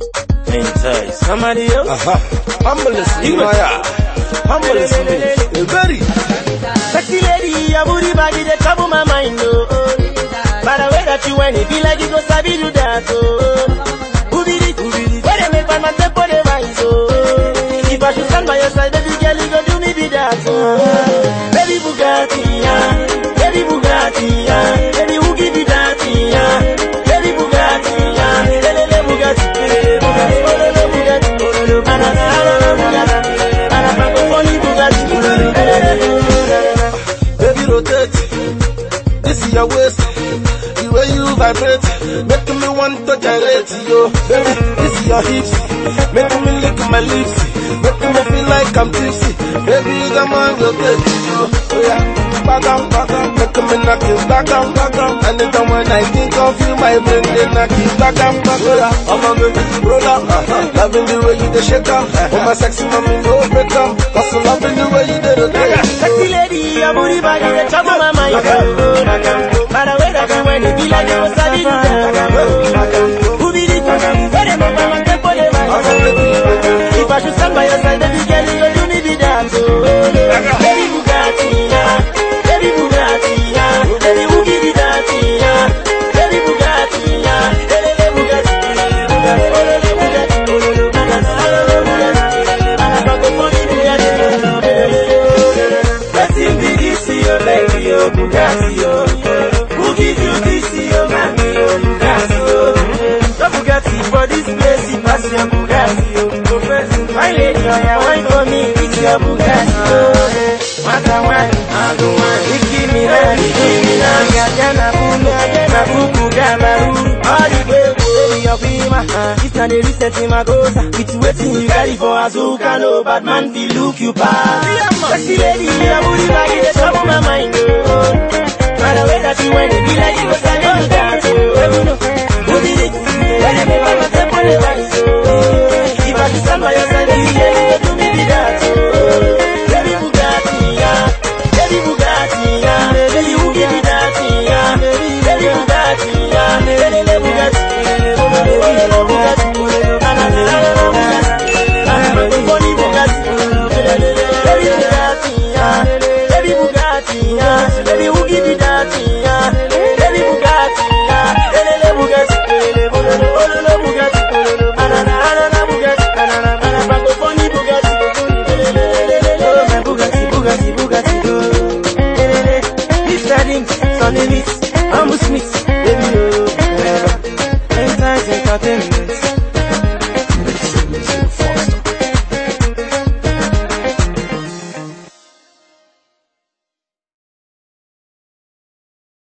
Enter somebody else. Aha. Humble Maya. Humble Very. Sexy lady, your booty body they trouble my mind, oh. By the way that you when it be like you go sabi do that, oh. Who be it? Who be it? Where they make my man take for the vines, oh. If I should stand by your side, baby girl, you go do me be that, oh. Your waist. The way you vibrate. Making me want to gyrate yo. Baby, this is your hips. Making me lick my lips. Making me feel like I'm tipsy. Baby, come on, rotate yo. Oh yeah. Back down, back down. Making me knock it back down, back down. Anytime when I think of you, my brain they knock it back down, back down. I'm a baby, roll up. Uh-huh. Loving the way you dey shake up. Oh my sexy mommy, no break up. Cause I'm loving the way you dey rotate. Sexy lady, your booty body, trouble my fuku gamaru. All the way, baby, your prima. This na the reset in my gosa. It's waiting you carry for Azuka, no bad man, feel look you pass. Sexy lady, your booty body, they trouble my mind, oh. By the way that you when it be like you was quero, eu. nothing.